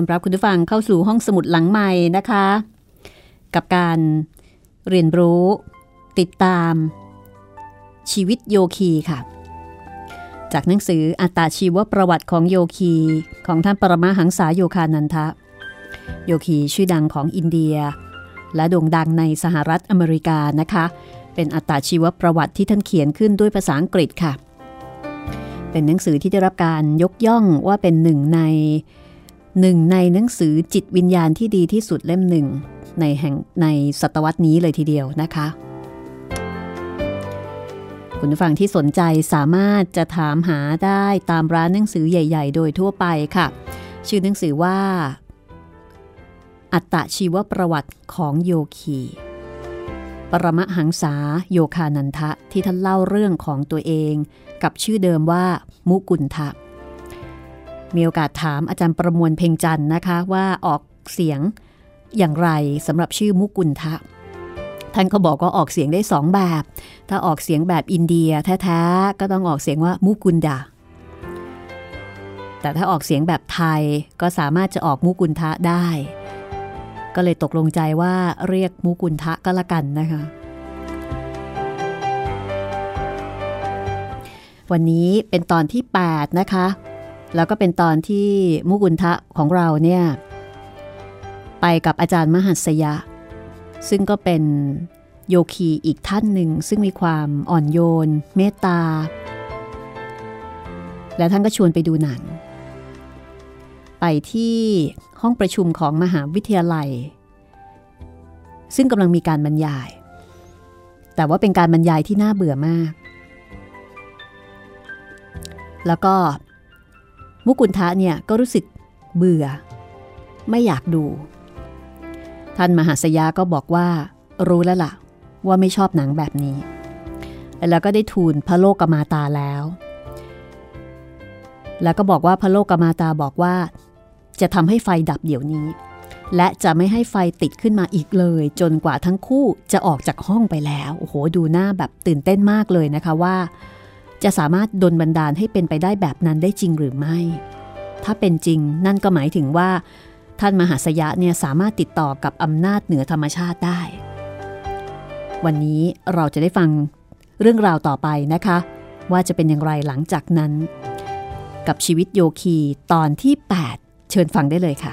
อนรับคุณผู้ฟังเข้าสู่ห้องสมุดหลังใหม่นะคะ กับการเรียนรู้ ติดตาม ชีวิตโยคีค่ะ จากหนังสืออัตตาชีวประวัติของโยคีของท่านปรมาหังษาโยคานันทะ โยคีชื่อดังของอินเดีย และโด่งดังในสหรัฐอเมริกานะคะ เป็นอัตตาชีวประวัติที่ท่านเขียนขึ้นด้วยภาษาอังกฤษค่ะ เป็นหนังสือที่ได้รับการยกย่องว่าเป็นหนึ่งใน หนึ่งในหนังสือจิตวิญญาณที่ดีที่สุดเล่มหนึ่งในแห่งในศตวรรษนี้เลยทีเดียวนะคะ คุณผู้ฟังที่สนใจสามารถจะถามหาได้ตามร้านหนังสือใหญ่ ๆ โดยทั่วไปค่ะ ชื่อหนังสือว่า อัตตชีวประวัติของโยคี ปรมหังษาโยคานันทะที่ท่านเล่าเรื่องของตัวเอง กับชื่อเดิมว่า มุกุลทะ มีโอกาสถามอาจารย์ประมวลเพ่งจันนะคะว่าออกเสียงอย่างไรสำหรับชื่อมุกุลทะ ท่านก็บอกว่าออกเสียงได้สองแบบ ถ้าออกเสียงแบบอินเดียแท้ๆก็ต้องออกเสียงว่ามุกุลดา แต่ถ้าออกเสียงแบบไทยก็สามารถจะออกมุกุลทะได้ ก็เลยตกลงใจว่าเรียกมุกุลทะก็แล้วกันนะคะวันนี้เป็นตอนที่ 8 นะคะ แล้วก็เป็นตอนที่มุกุลทะของเราเนี่ยไปกับอาจารย์มหัสยะ ซึ่งก็เป็นโยคีอีกท่านหนึ่ง ซึ่งมีความอ่อนโยน เมตตา และท่านก็ชวนไปดูหนัง ไปที่ห้องประชุมของมหาวิทยาลัย ซึ่งกำลังมีการบรรยาย แต่แต่ว่าเป็นการบรรยายที่น่าเบื่อมาก แล้วก็ มุกุลทะเนี่ยก็รู้สึกเบื่อ ไม่อยากดู ท่านมหาสยาก็บอกว่า รู้แล้วล่ะ ว่าไม่ชอบหนังแบบนี้ แล้วก็ได้ทูลพระโลกมาตาแล้ว แล้วก็บอกว่าพระโลกมาตาบอกว่า จะทำให้ไฟดับเดี๋ยวนี้ และจะไม่ให้ไฟติดขึ้นมาอีกเลย จนกว่าทั้งคู่จะออกจากห้องไปแล้ว โอ้โห ดูหน้าแบบตื่นเต้นมากเลยนะคะว่า จะสามารถดลบันดาลให้เป็นไปได้แบบนั้นได้จริงหรือไม่ ถ้าเป็นจริงนั่นก็หมายถึงว่า ท่านมหาสยะเนี่ยสามารถติดต่อกับอำนาจเหนือธรรมชาติได้ วันนี้เราจะได้ฟังเรื่องราวต่อไปนะคะ ว่าจะเป็นอย่างไรหลังจากนั้น กับชีวิตโยคีตอนที่ 8 เชิญฟังได้เลยค่ะ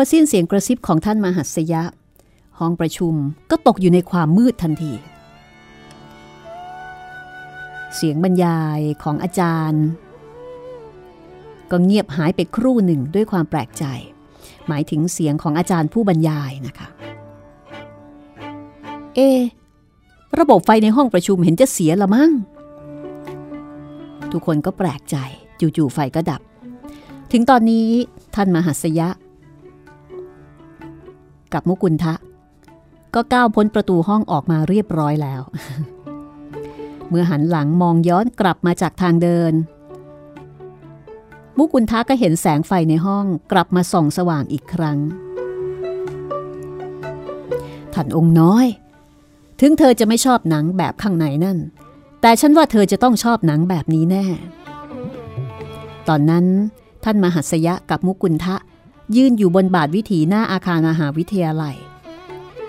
อสิ้นเสียงกระซิบของท่านมหัสยะ ห้องประชุมก็ตกอยู่ในความมืดทันที เสียงบรรยายของอาจารย์ ก็เงียบหายไปครู่หนึ่งด้วยความแปลกใจ หมายถึงเสียงของอาจารย์ผู้บรรยายนะคะ เอะระบบไฟในห้องประชุมเห็นจะเสียละมั้ง ทุกคนก็แปลกใจ จู่ๆไฟก็ดับ ถึงตอนนี้ท่านมหัสยะ กับมุกุลทะ ก็ก้าวพ้นประตูห้องออกมาเรียบร้อยแล้ว เมื่อหันหลังมองย้อนกลับมาจากทางเดิน มุกุลทะก็เห็นแสงไฟในห้องกลับมาส่องสว่างอีกครั้งท่านองค์น้อย ถึงเธอจะไม่ชอบหนังแบบข้างในนั่น แต่ฉันว่าเธอจะต้องชอบหนังแบบนี้แน่ ตอนนั้นท่านมหัสยะกับมุกุลทะ ยืนอยู่บนบาทวิถีหน้าอาคารมหาวิทยาลัย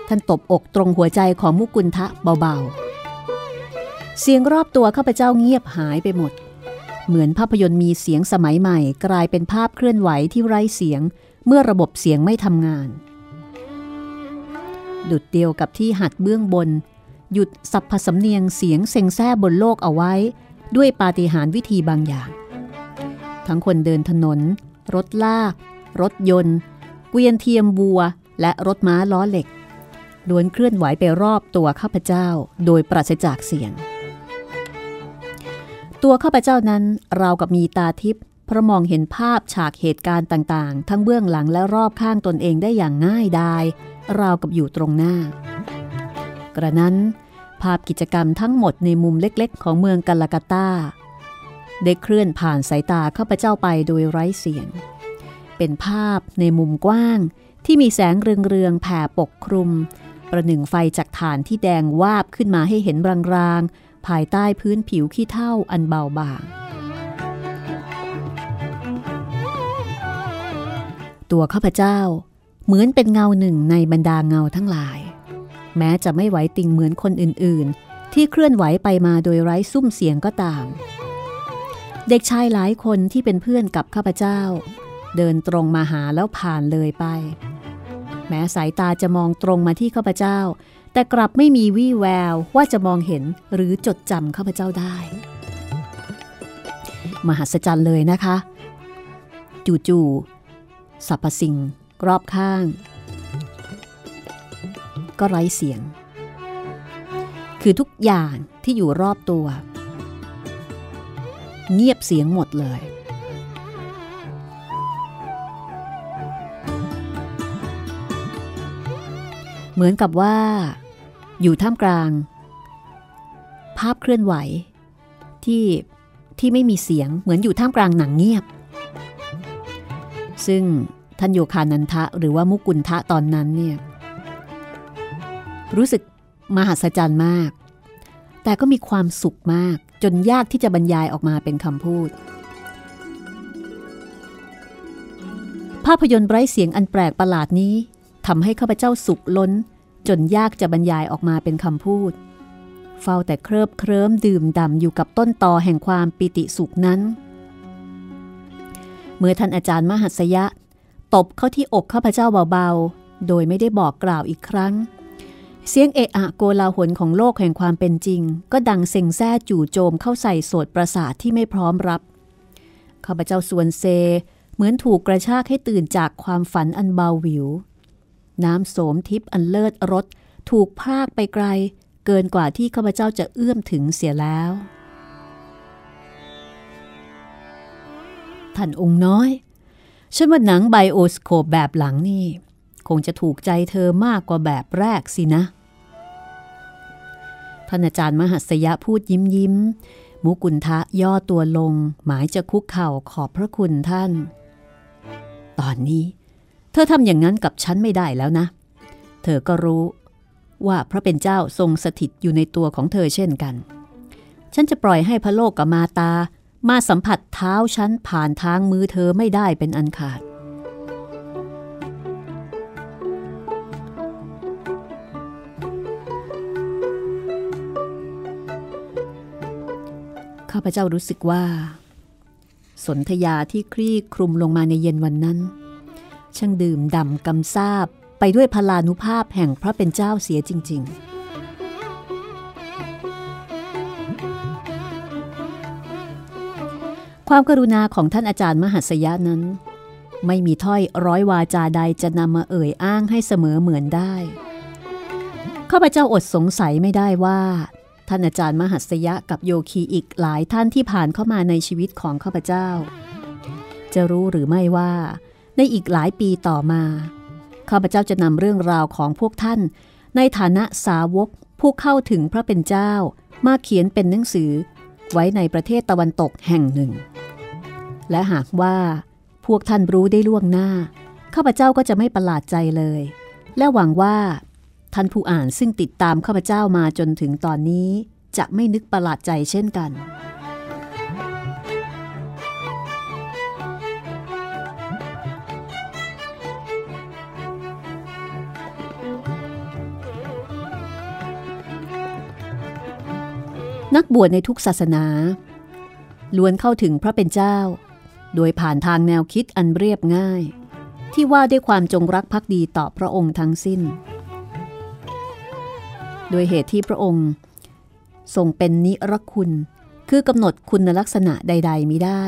ท่านตบอกตรงหัวใจของมุกุลทะเบาๆ เสียงรอบตัวข้าพเจ้าเงียบหายไปหมด เหมือนภาพยนตร์มีเสียงสมัยใหม่ กลายเป็นภาพเคลื่อนไหวที่ไร้เสียงเมื่อระบบเสียงไม่ทำงาน ดุดเดียวกับที่หัดเบื้องบน หยุดสับผสำเนียงเสียงเซ็งแซ่บนโลกเอาไว้ ด้วยปาฏิหาริย์วิธีบางอย่าง ทั้งคนเดินถนน รถลาก รถยนต์ เกวียนเทียมบัว และรถม้าล้อเหล็กล้วนเคลื่อนไหวไปรอบตัวข้าพเจ้าโดยปราศจากเสียง ตัวข้าพเจ้านั้นราวกับมีตาทิพย์เพราะมองเห็นภาพฉากเหตุการณ์ต่างๆ ทั้งเบื้องหลังและรอบข้างตนเองได้อย่างง่ายดาย ราวกับอยู่ตรงหน้า กระนั้น ภาพกิจกรรมทั้งหมดในมุมเล็กๆ ของเมืองกาลากาตาได้เคลื่อนผ่านสายตาข้าพเจ้าไปโดยไร้เสียง เป็นภาพในมุมกว้าง ที่มีแสงเรืองๆแผ่ปกคลุม ประหนึ่งไฟจากฐานที่แดงวาบขึ้นมาให้เห็นรางๆ ภายใต้พื้นผิวขี้เท่าอันเบาบาง ตัวข้าพเจ้าเหมือนเป็นเงาหนึ่งในบรรดาเงาทั้งหลาย แม้จะไม่ไหวติงเหมือนคนอื่นๆ ที่เคลื่อนไหวไปมาโดยไร้ซุ้มเสียงก็ตาม เด็กชายหลายคนที่เป็นเพื่อนกับข้าพเจ้า เดินตรงมาหาแล้วผ่านเลยไป แม้สายตาจะมองตรงมาที่ข้าพเจ้า แต่กลับไม่มีวี่แววว่าจะมองเห็นหรือจดจำข้าพเจ้าได้ มหัศจรรย์เลยนะคะ จู่ๆสรรพสิ่งรอบข้าง ก็ไร้เสียง คือทุกอย่างที่อยู่รอบตัว เงียบเสียงหมดเลย เหมือนกับว่า อยู่ท่ามกลาง ภาพเคลื่อนไหว ที่ที่ไม่มีเสียงเหมือนอยู่ท่ามกลางหนังเงียบ ซึ่งท่านโยคานันทะหรือว่ามุกุลทะตอนนั้นเนี่ยรู้สึกมหัศจรรย์มาก แต่ก็มีความสุขมากจนยากที่จะบรรยายออกมาเป็นคำพูด ภาพยนตร์ไร้เสียงอันแปลกประหลาดนี้ ทำให้ข้าพเจ้าสุขล้น จนยากจะบรรยายออกมาเป็นคำพูด เฝ้าแต่เคลิบเคลิ้มดื่มด่ำอยู่กับต้นตอแห่งความปิติสุขนั้น เมื่อท่านอาจารย์มหัสยะ ตบเข้าที่อกข้าพเจ้าเบาๆ โดยไม่ได้บอกกล่าวอีกครั้ง เสียงเอะอะโกลาหลของโลกแห่งความเป็นจริง ก็ดังเซ็งแซ่จู่โจมเข้าใส่โสดประสาทที่ไม่พร้อมรับข้าพเจ้าส่วนเซ เหมือนถูกกระชากให้ตื่นจากความฝันอันเบาหวิว น้ำโสมทิพย์อันเลิศรสถูกพรากไปไกล เกินกว่าที่ข้าพเจ้าจะเอื้อมถึงเสียแล้ว ท่านองค์น้อย ฉันว่าหนังไบโอสโคปแบบหลังนี่ คงจะถูกใจเธอมากกว่าแบบแรกสินะ ท่านอาจารย์มหัสยะพูดยิ้มยิ้ม มุกุลทะย่อตัวลง หมายจะคุกเข่าขอบพระคุณท่าน ตอนนี้ เธอทำอย่างนั้นกับฉันไม่ได้แล้วนะ เธอก็รู้ว่าพระเป็นเจ้าทรงสถิตอยู่ในตัวของเธอเช่นกัน ฉันจะปล่อยให้พระโลกกับมาตา มาสัมผัสเท้าฉันผ่านทางมือเธอไม่ได้เป็นอันขาด ข้าพเจ้ารู้สึกว่า สนธยาที่คลี่คลุมลงมาในเย็นวันนั้น ช่างดื่มด่ำกำซาบไปด้วยพลานุภาพแห่งพระเป็นเจ้าเสียจริง ๆความกรุณาของท่านอาจารย์มหัสยะนั้น ไม่มีถ้อยร้อยวาจาใดจะนำมาเอ่ยอ้างให้เสมอเหมือนได้ ข้าพเจ้าอดสงสัยไม่ได้ว่า ท่านอาจารย์มหัสยะกับโยคีอีกหลายท่านที่ผ่านเข้ามาในชีวิตของข้าพเจ้า จะรู้หรือไม่ว่า ในอีกหลายปีต่อมาข้าพเจ้าจะนำเรื่องราวของพวกท่าน ในฐานะสาวกผู้เข้าถึงพระเป็นเจ้า มาเขียนเป็นหนังสือ ไว้ในประเทศตะวันตกแห่งหนึ่ง และหากว่าพวกท่านรู้ได้ล่วงหน้า ข้าพเจ้าก็จะไม่ประหลาดใจเลย และหวังว่า ท่านผู้อ่านซึ่งติดตามข้าพเจ้ามาจนถึงตอนนี้ จะไม่นึกประหลาดใจเช่นกัน นักบวชในทุกศาสนา ล้วนเข้าถึงพระเป็นเจ้า โดยผ่านทางแนวคิดอันเรียบง่าย ที่ว่าด้วยความจงรักภักดีต่อพระองค์ทั้งสิ้น โดยเหตุที่พระองค์ทรงเป็นนิรคุณ คือกำหนดคุณลักษณะใด ๆมิได้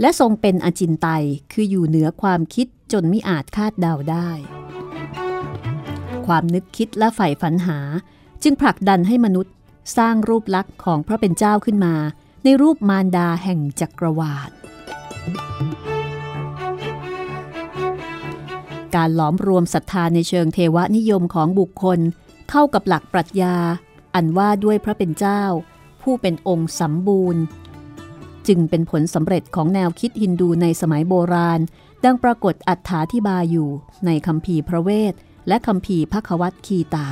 และทรงเป็นอจินไตยคืออยู่เหนือความคิดจนมิอาจคาดเดาได้ ความนึกคิดและใฝ่ฝันหาจึงผลักดันให้มนุษย์ สร้างรูปลักษณ์ของพระเป็นเจ้าขึ้นมา ในรูปมารดาแห่งจักรวาล การหลอมรวมศรัทธาในเชิงเทวนิยมของบุคคล เข้ากับหลักปรัชญา อันว่าด้วยพระเป็นเจ้า ผู้เป็นองค์สมบูรณ์ จึงเป็นผลสำเร็จของแนวคิดฮินดูในสมัยโบราณ ดังปรากฏอัฏฐาธิบายอยู่ในคำพีพระเวทและคำพีพระควัตคีตา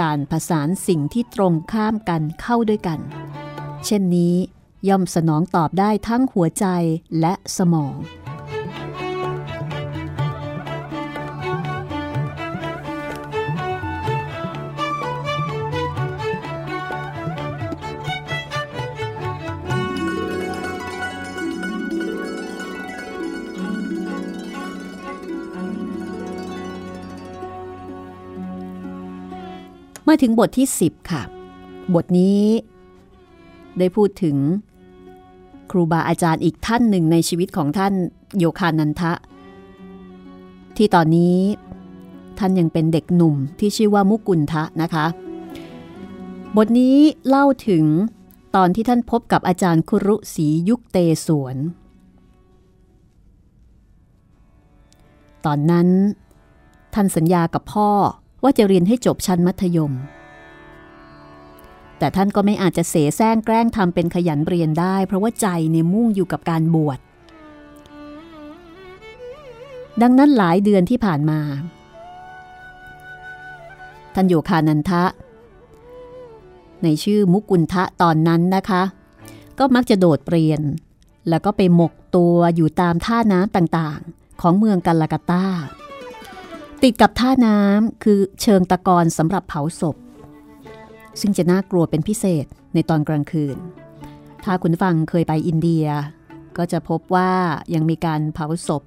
การผสานสิ่งที่ตรงข้ามกันเข้าด้วยกัน เช่นนี้ย่อมสนองตอบได้ทั้งหัวใจและสมอง มาถึงบทที่ 10 ค่ะ บทนี้ ได้พูดถึง ครูบาอาจารย์อีกท่านหนึ่งในชีวิตของท่านโยคานันทะ ที่ตอนนี้ท่านยังเป็นเด็กหนุ่มที่ชื่อว่ามุกุลทะนะคะ บทนี้เล่าถึงตอนที่ท่านพบกับอาจารย์คุรุศรียุคเตสวน ตอนนั้น ท่านสัญญากับพ่อ ว่าจะเรียนให้จบชั้นมัธยม แต่ท่านก็ไม่อาจจะเสแสร้งแกล้งทำเป็นขยันเรียนได้ เพราะว่าใจเนี่ยมุ่งอยู่กับการบวช ดังนั้นหลายเดือนที่ผ่านมา ท่านโยคานันทะ ในชื่อมุกุลทะตอนนั้นนะคะ ก็มักจะโดดเรียน แล้วก็ไปหมกตัวอยู่ตามท่าน้ำต่างๆ ของเมืองกัลลากาตา ติดกับท่าน้ำคือเชิงตะกอนสำหรับเผาศพ ซึ่งจะน่ากลัวเป็นพิเศษในตอนกลางคืน ถ้าคุณฟังเคยไปอินเดีย ก็จะพบว่ายังมีการเผาศพ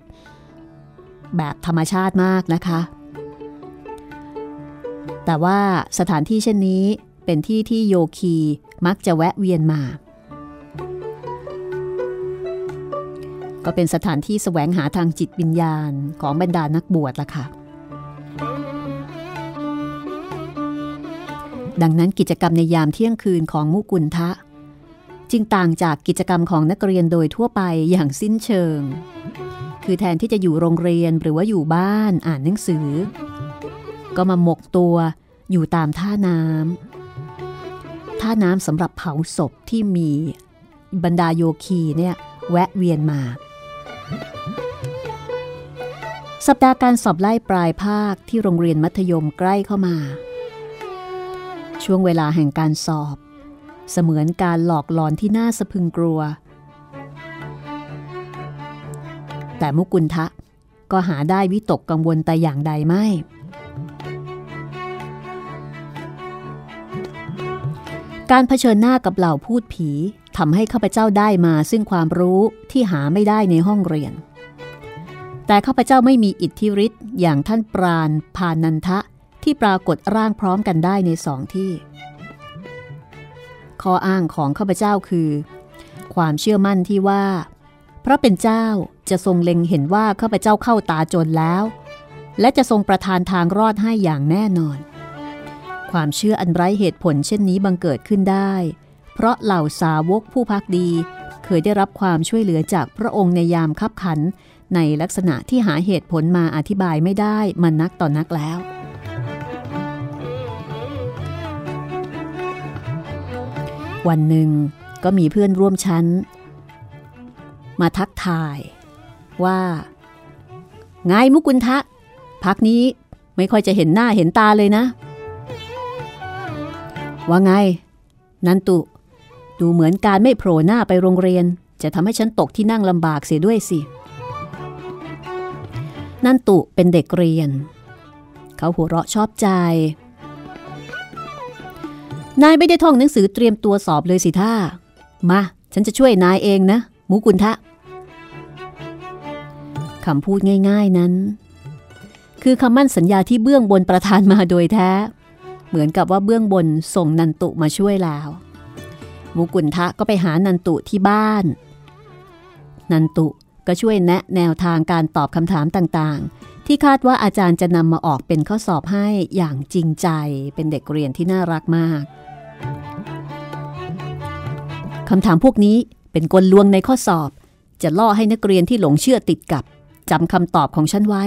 แบบธรรมชาติมากนะคะ แต่ว่าสถานที่เช่นนี้เป็นที่ที่โยคีมักจะแวะเวียนมาก็เป็นสถานที่แสวงหาทางจิตวิญญาณของบรรดานักบวชละค่ะ ดังนั้นกิจกรรมในยามเที่ยงคืนของมุกุลทะ จึงต่างจากกิจกรรมของนักเรียนโดยทั่วไปอย่างสิ้นเชิง คือแทนที่จะอยู่โรงเรียนหรือว่าอยู่บ้านอ่านหนังสือ ก็มาหมกตัวอยู่ตามท่าน้ำท่าน้ำสำหรับเผาศพที่มีบรรดาโยคีเนี่ยแวะเวียนมา สัปดาห์การสอบไล่ปลายภาคที่โรงเรียนมัธยมใกล้เข้ามา ช่วงเวลาแห่งการสอบ เสมือนการหลอกหลอนที่น่าสะพึงกลัว แต่มุกุลทะก็หาได้วิตกกังวลแต่อย่างใดไม่ การเผชิญหน้ากับเหล่าพูดผีทำให้ข้าพเจ้าได้มาซึ่งความรู้ที่หาไม่ได้ในห้องเรียน แต่ข้าพเจ้าไม่มีอิทธิฤทธิ์อย่างท่านปราณพานันทะที่ปรากฏร่างพร้อมกันได้ในสองที่ ข้ออ้างของข้าพเจ้าคือ ความเชื่อมั่นที่ว่าเพราะเป็นเจ้าจะทรงเล็งเห็นว่าข้าพเจ้าเข้าตาจนแล้ว และจะทรงประทานทางรอดให้อย่างแน่นอน ความเชื่ออันไร้เหตุผลเช่นนี้บังเกิดขึ้นได้ เพราะเหล่าสาวกผู้พักดีเคยได้รับความช่วยเหลือจากพระองค์ในยามคับขัน ในลักษณะที่หาเหตุผลมาอธิบายไม่ได้มันนักต่อนนักแล้ว วันหนึ่งก็มีเพื่อนร่วมชั้น มาทักทายว่าไงมุกุลทะ พักนี้ไม่ค่อยจะเห็นหน้าเห็นตาเลยนะ ว่าไง นันตุ ดูเหมือนการไม่โผล่หน้าไปโรงเรียน จะทำให้ฉันตกที่นั่งลำบากเสียด้วยสิ นันตุเป็นเด็กเรียน เขาหัวเราะชอบใจ นายไม่ได้ท่องหนังสือเตรียมตัวสอบเลยสิท่า มา ฉันจะช่วยนายเองนะ มูกุลทะคำพูดง่ายๆนั้น คือคำมั่นสัญญาที่เบื้องบนประทานมาโดยแท้ เหมือนกับว่าเบื้องบนส่งนันตุมาช่วยแล้วมุกุลทะก็ไปหานันตุที่บ้าน นันตุ ก็ช่วยแนะแนวทางการตอบคำถามต่างๆ ที่คาดว่าอาจารย์จะนำมาออกเป็นข้อสอบให้อย่างจริงใจ เป็นเด็กเรียนที่น่ารักมากคำถามพวกนี้เป็นกลลวงในข้อสอบ จะล่อให้นักเรียนที่หลงเชื่อติดกับจำคำตอบของฉันไว้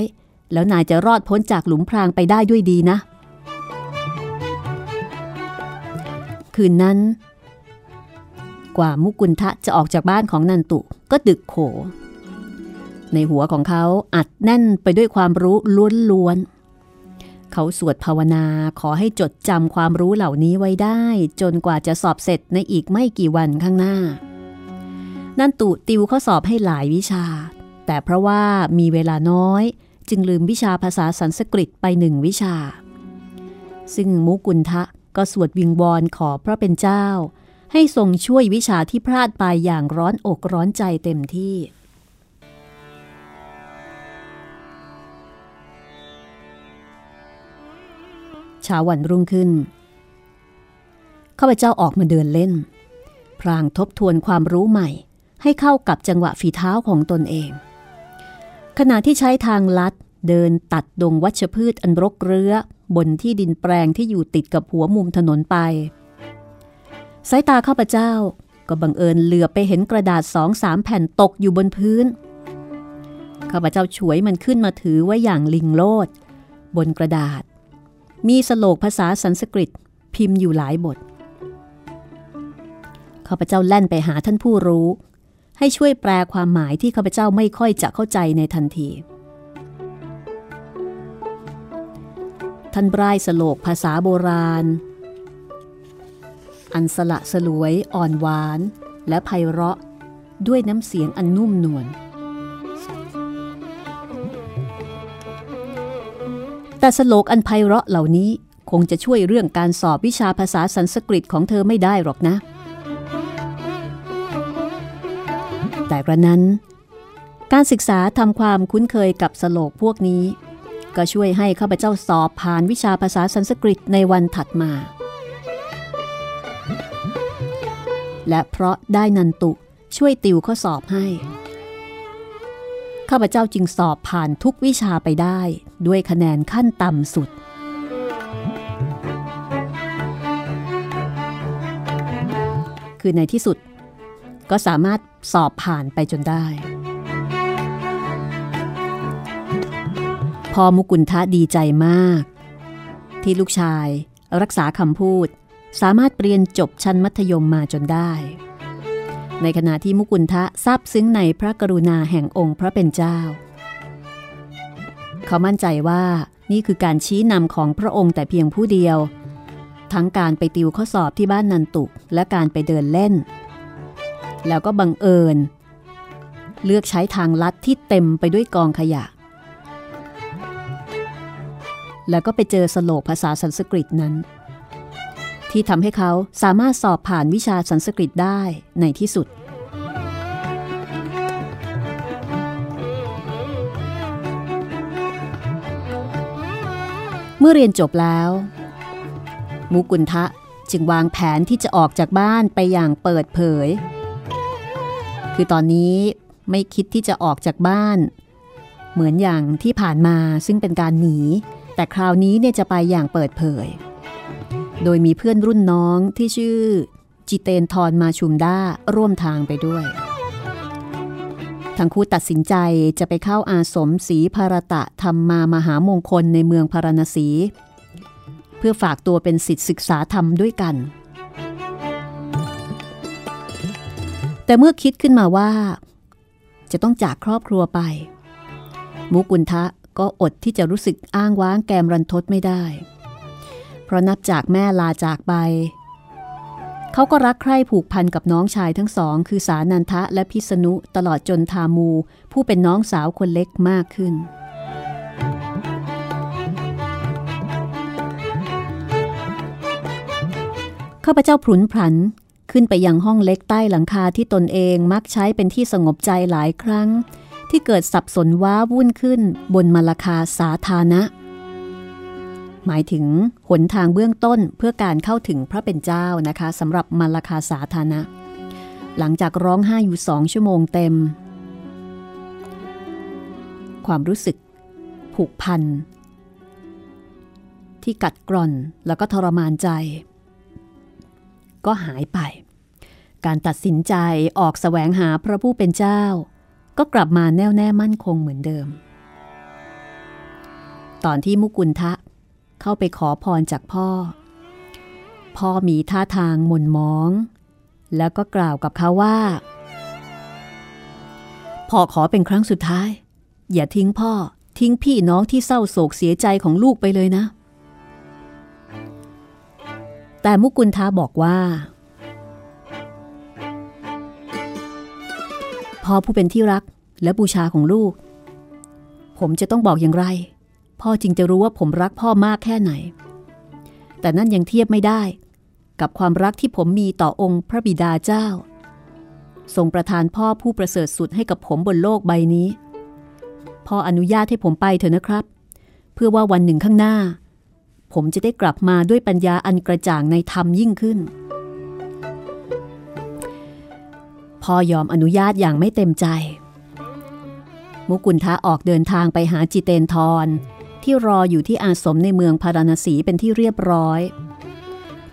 แล้วนายจะรอดพ้นจากหลุมพรางไปได้ด้วยดีนะ คืนนั้น กว่ามุกุลทะจะออกจากบ้านของนันตุก็ดึกโข ในหัวของเขาอัดแน่นไปด้วยความรู้ล้วนๆ เขาสวดภาวนาขอให้จดจำความรู้เหล่านี้ไว้ได้ จนกว่าจะสอบเสร็จในอีกไม่กี่วันข้างหน้า นันตุติวข้อสอบให้หลายวิชา แต่เพราะว่ามีเวลาน้อย จึงลืมวิชาภาษาสันสกฤตไปหนึ่งวิชา ซึ่งมุกุลทะก็สวดวิงวอนขอพระเป็นเจ้า ให้ทรงช่วยวิชาที่พลาดไปอย่างร้อนอกร้อนใจเต็มที่ เช้าวันรุ่งขึ้นข้าพเจ้าออกมาเดินเล่น พรางทบทวนความรู้ใหม่ ให้เข้ากับจังหวะฝีเท้าของตนเอง ขณะที่ใช้ทางลัดเดินตัดดงวัชพืชอันรกเรื้อบนที่ดินแปลงที่อยู่ติดกับหัวมุมถนนไป สายตาข้าพเจ้าก็บังเอิญเหลือไปเห็นกระดาษสองสามแผ่นตกอยู่บนพื้น ข้าพเจ้าฉวยมันขึ้นมาถือไว้อย่างลิงโลด บนกระดาษ มีสโลกภาษาสันสกฤตพิมพ์อยู่หลายบทข้าพเจ้าแล่นไปหาท่านผู้รู้ ให้ช่วยแปลความหมายที่ข้าพเจ้าไม่ค่อยจะเข้าใจในทันที ท่านบรายสโลกภาษาโบราณ อันสละสลวยอ่อนหวาน และไพเราะด้วยน้ำเสียงอันนุ่มนวล แต่สโลกอันไพเราะเหล่านี้คงจะช่วยเรื่องการสอบวิชาภาษาสันสกฤตของเธอไม่ได้หรอกนะ แต่กระนั้น การศึกษาทำความคุ้นเคยกับสโลกพวกนี้ ก็ช่วยให้ข้าพเจ้าสอบผ่านวิชาภาษาสันสกฤตในวันถัดมา และเพราะได้นันตุช่วยติวข้อสอบให้ ข้าพเจ้าจึงสอบผ่านทุกวิชาไปได้ ด้วยคะแนนขั้นต่ำสุด คือในที่สุด ก็สามารถสอบผ่านไปจนได้พอมุกุลทะดีใจมาก ที่ลูกชายรักษาคำพูด สามารถเรียนจบชั้นมัธยมมาจนได้ ในขณะที่มุกุลทะซาบซึ้งในพระกรุณาแห่งองค์พระเป็นเจ้า เขามั่นใจว่านี่คือการชี้นำของพระองค์แต่เพียงผู้เดียว ทั้งการไปติวข้อสอบที่บ้านนันตุและการไปเดินเล่น แล้วก็บังเอิญ เลือกใช้ทางลัดที่เต็มไปด้วยกองขยะ แล้วก็ไปเจอสโลกภาษาสันสกฤตนั้น ที่ทำให้เขาสามารถสอบผ่านวิชาสันสกฤตได้ในที่สุด เมื่อเรียนจบแล้ว มุกุลทะจึงวางแผนที่จะออกจากบ้านไปอย่างเปิดเผย คือตอนนี้ไม่คิดที่จะออกจากบ้าน เหมือนอย่างที่ผ่านมาซึ่งเป็นการหนี แต่คราวนี้เนี่ยจะไปอย่างเปิดเผย โดยมีเพื่อนรุ่นน้องที่ชื่อ จิเตนทรมาชุมด้าร่วมทางไปด้วย ทั้งคู่ตัดสินใจจะไปเข้าอาสมศรีภารตะธรรมามหามงคลในเมืองพาราณสี เพื่อฝากตัวเป็นสิทธิศึกษาธรรมด้วยกัน แต่เมื่อคิดขึ้นมาว่า จะต้องจากครอบครัวไป มุกุลทะก็อดที่จะรู้สึกอ้างว้างแกมรันทดไม่ได้ เพราะนับจากแม่ลาจากไป เขาก็รักใคร่ผูกพันกับน้องชายทั้งสอง คือสานันทะและพิษณุตลอดจนทามู ผู้เป็นน้องสาวคนเล็กมากขึ้นข้าพเจ้าพลุนพลันขึ้นไปยังห้องเล็กใต้หลังคาที่ตนเองมักใช้เป็นที่สงบใจหลายครั้ง ที่เกิดสับสนว้าวุ่นขึ้นบนมลคาสาธารณะ หมายถึงหนทางเบื้องต้นเพื่อการเข้าถึงพระเป็นเจ้านะคะสำหรับมลคาสาธารณะหลังจากร้องไห้อยู่สองชั่วโมงเต็ม ความรู้สึก ผูกพัน ที่กัดกร่อนแล้วก็ทรมานใจ ก็หายไป การตัดสินใจออกแสวงหาพระผู้เป็นเจ้า ก็กลับมาแน่วแน่มั่นคงเหมือนเดิม ตอนที่มุกุลทะ เข้าไปขอพรจากพ่อ พ่อมีท่าทางหม่นมอง แล้วก็กล่าวกับเขาว่า พ่อขอเป็นครั้งสุดท้าย อย่าทิ้งพ่อทิ้งพี่น้องที่เศร้าโศกเสียใจของลูกไปเลยนะ แต่มุกุลทาบอกว่า พ่อผู้เป็นที่รักและบูชาของลูก ผมจะต้องบอกอย่างไร พ่อจึงจะรู้ว่าผมรักพ่อมากแค่ไหน แต่นั่นยังเทียบไม่ได้ กับความรักที่ผมมีต่อองค์พระบิดาเจ้า ทรงประทานพ่อผู้ประเสริฐสุดให้กับผมบนโลกใบนี้ พ่ออนุญาตให้ผมไปเถอะนะครับ เพื่อว่าวันหนึ่งข้างหน้า ผมจะได้กลับมาด้วยปัญญาอันกระจ่างในธรรมยิ่งขึ้น พ่อยอมอนุญาตอย่างไม่เต็มใจมุกุลทะออกเดินทางไปหาจิเตนทร ที่รออยู่ที่อาสมในเมืองพาราณสีเป็นที่เรียบร้อย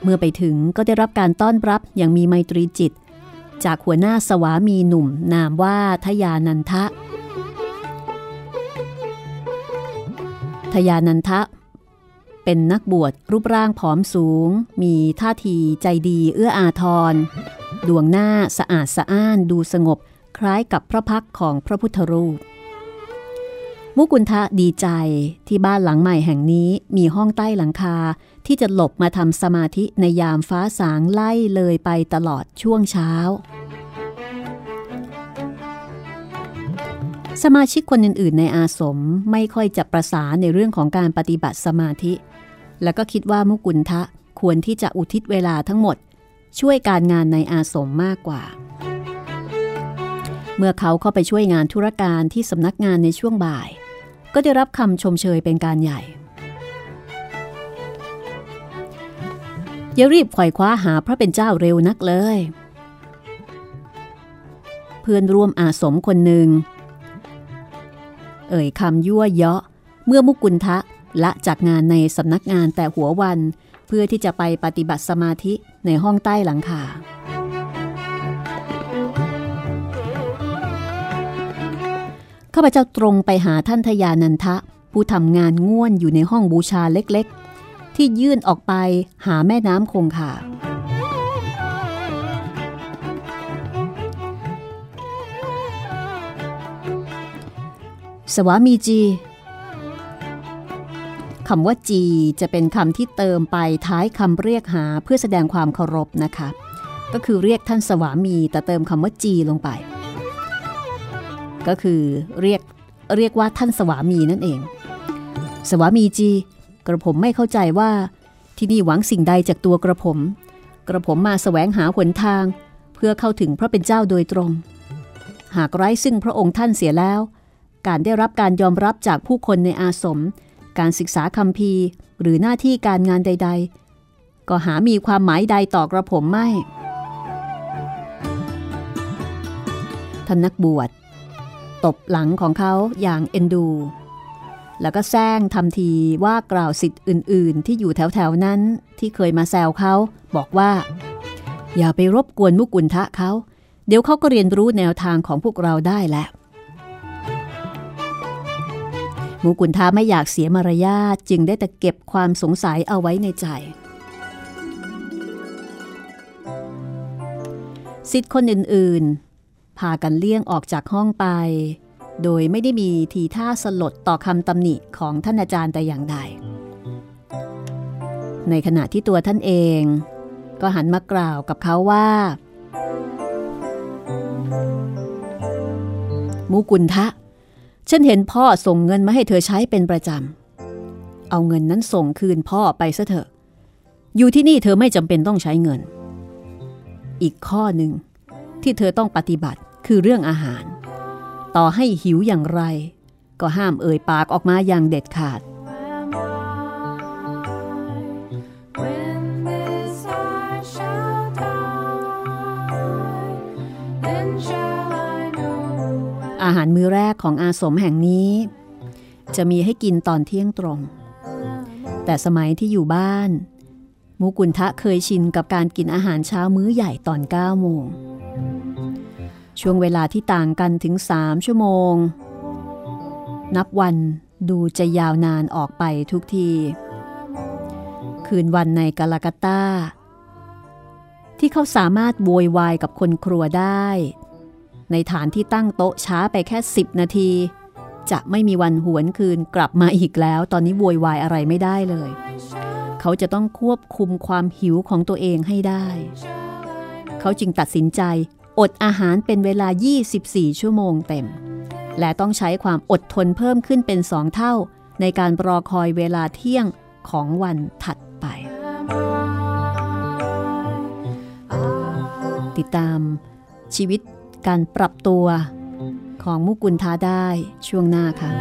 เมื่อไปถึงก็ได้รับการต้อนรับอย่างมีไมตรีจิต จากหัวหน้าสวามีหนุ่มนามว่าทยานันทะทยานันทะ เป็นนักบวชรูปร่างผอมสูง มีท่าทีใจดีเอื้ออาทร ดวงหน้าสะอาดสะอ้านดูสงบ คล้ายกับพระพักของพระพุทธรูป มุกุลทะดีใจที่บ้านหลังใหม่แห่งนี้มีห้องใต้หลังคาที่จะหลบมาทำสมาธิในยามฟ้าสางไล่เลยไปตลอดช่วงเช้า สมาชิกคนอื่นๆ ในอาสมไม่ค่อยจะประสานในเรื่องของการปฏิบัติสมาธิ แล้วก็คิดว่ามุกุลทะควรที่จะอุทิศเวลาทั้งหมด ช่วยการงานในอาสมมากกว่าเมื่อเขาเข้าไปช่วยงานธุรการที่สำนักงานในช่วงบ่าย ก็ได้รับคำชมเชยเป็นการใหญ่ อย่ารีบไขว่คว้าหาพระเป็นเจ้าเร็วนักเลย เพื่อนร่วมอาสมคนหนึ่ง เอ่ยคำยั่วเยาะเมื่อมุกุลทะละจากงานในสำนักงานแต่หัววันเพื่อที่จะไปปฏิบัติสมาธิในห้องใต้หลังคา ข้าพเจ้าตรงไปหาท่านทยานันทะ ผู้ทำงานง่วนอยู่ในห้องบูชาเล็กๆ ที่ยื่นออกไปหาแม่น้ำคงคาสวามีจีคำว่าจีจะเป็นคำที่เติมไปท้ายคำเรียกหาเพื่อแสดงความเคารพนะคะ ก็คือเรียกท่านสวามีแต่เติมคำว่าจีลงไป ก็คือเรียกเรียกว่าท่านสวามีนั่นเอง สวามีจี กระผมไม่เข้าใจว่าที่นี่หวังสิ่งใดจากตัวกระผม กระผมมาแสวงหาหนทาง เพื่อเข้าถึงพระเป็นเจ้าโดยตรง หากไร้ซึ่งพระองค์ท่านเสียแล้ว การได้รับการยอมรับจากผู้คนในอาสม การศึกษาคำพีหรือหน้าที่การงานใด ๆ ก็หามีความหมายใดต่อกระผมไม่ท่านนักบวช ตบหลังของเขาอย่างเอ็นดู แล้วก็แซงทำทีว่ากล่าวสิทธิ์อื่น ๆ ที่อยู่แถว ๆ นั้นที่เคยมาแซวเขา บอกว่า อย่าไปรบกวนมุกุลทะเขา เดี๋ยวเขาก็เรียนรู้แนวทางของพวกเราได้แหละมุกุลทาไม่อยากเสียมารยาทจึงได้แต่เก็บความสงสัยเอาไว้ในใจ สิทธิ์คนอื่นๆ พากันเลี่ยงออกจากห้องไป โดยไม่ได้มีทีท่าสลดต่อคำตำหนิของท่านอาจารย์แต่อย่างใด ในขณะที่ตัวท่านเอง ก็หันมากล่าวกับเขาว่า มุกุลทะ ฉันเห็นพ่อส่งเงินมาให้เธอใช้เป็นประจำ เอาเงินนั้นส่งคืนพ่อไปซะเถอะ อยู่ที่นี่เธอไม่จำเป็นต้องใช้เงิน อีกข้อหนึ่ง ที่เธอต้องปฏิบัติคือเรื่องอาหาร ต่อให้หิวอย่างไร ก็ห้ามเอ่ยปากออกมาอย่างเด็ดขาด When this I shall die, then shall I know อาหารมื้อแรกของอาสมแห่งนี้ จะมีให้กินตอนเที่ยงตรง แต่สมัยที่อยู่บ้านมุกุลทะเคยชินกับการกินอาหารเช้ามื้อใหญ่ตอน9โมง ช่วงเวลาที่ต่างกันถึง3ชั่วโมง นับวันดูจะยาวนานออกไปทุกที คืนวันในกาลากัตตาที่เขาสามารถโวยวายกับคนครัวได้ ในฐานที่ตั้งโต๊ะช้าไปแค่ 10 นาที จะไม่มีวันหวนคืนกลับมาอีกแล้ว ตอนนี้โวยวายอะไรไม่ได้เลย เขาจะต้องควบคุมความหิวของตัวเองให้ได้ เขาจึงตัดสินใจ อดอาหารเป็นเวลา 24 ชั่วโมงเต็ม และต้องใช้ความอดทนเพิ่มขึ้นเป็นสองเท่า ในการรอคอยเวลาเที่ยงของวันถัดไป ติดตามชีวิตการปรับตัวของมุกุลทาได้ช่วงหน้าค่ะ